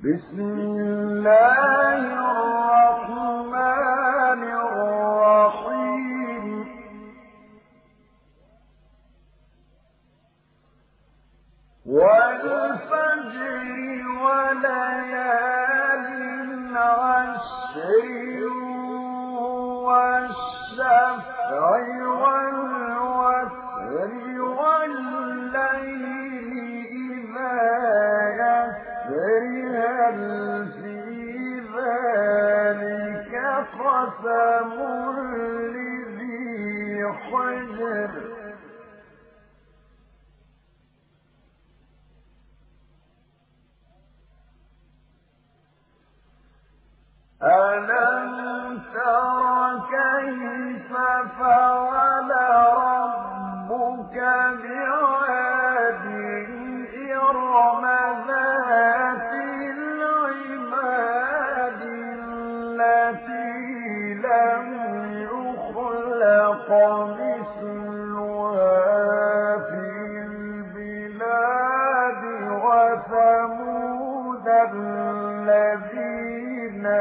بسم الله الرحمن الرحيم. والفجر وليال عشر والشفع قسم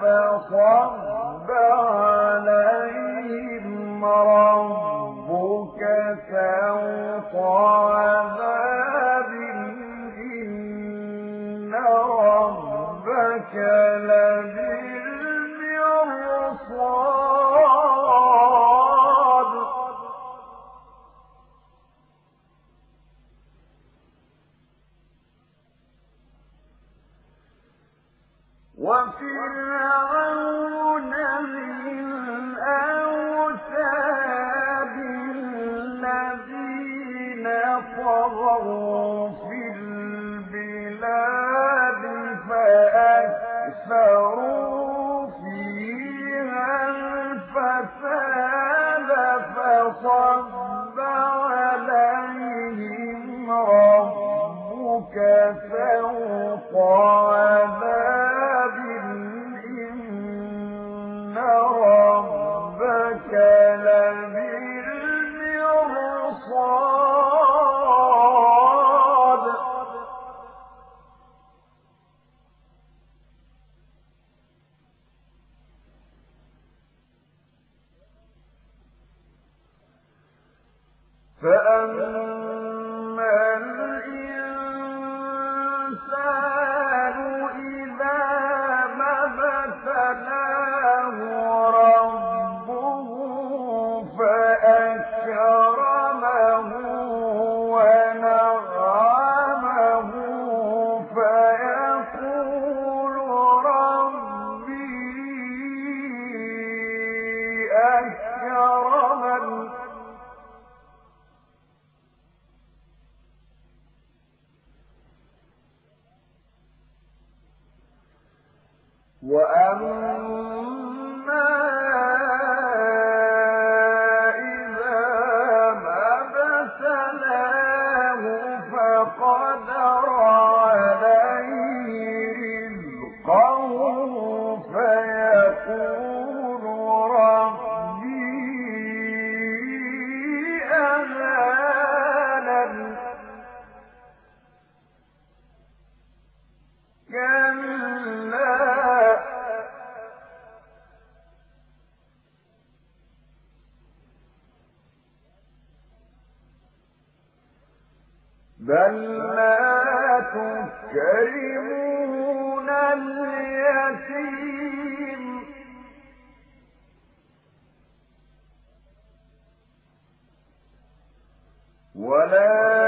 فصب عليهم ربك طغوا في البلاد فأكثروا فيها الفساد فصب عليهم ربك سوط فأما وأما بل لا تكرمون اليتيم ولا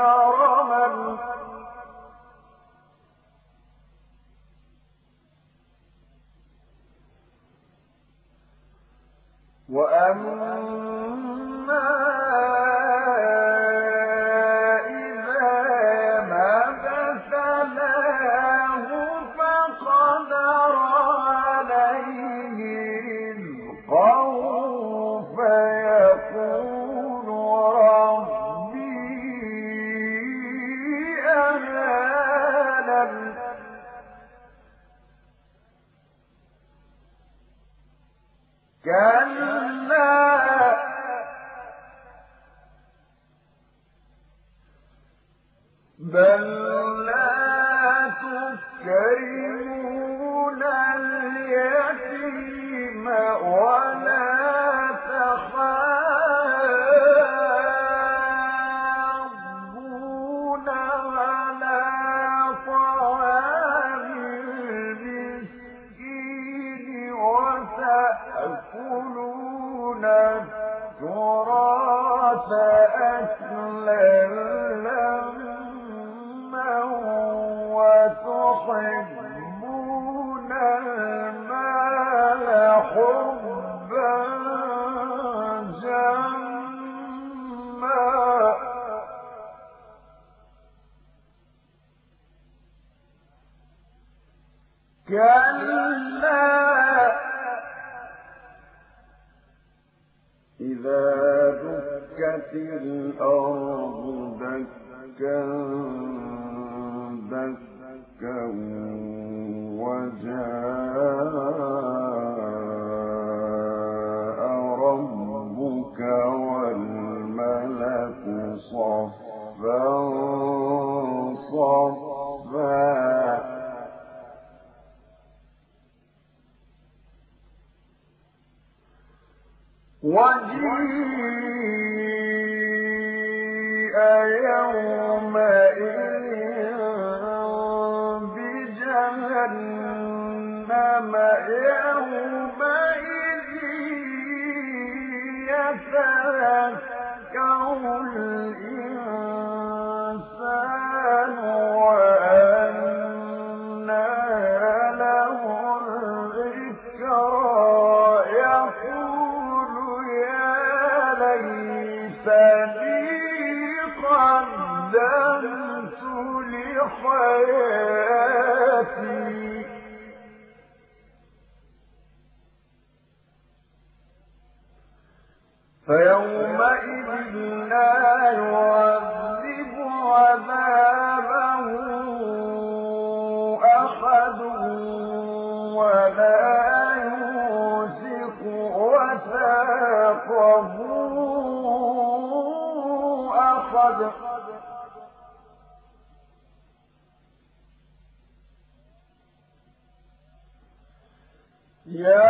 حرما كلا بل كلا إذا دكت الأرض دكا. يومئذ بجهنم يومئذ يتذكر. فيومئذ لا يعذب عذابه أحد ولا يوثق وثاقه أحد. يا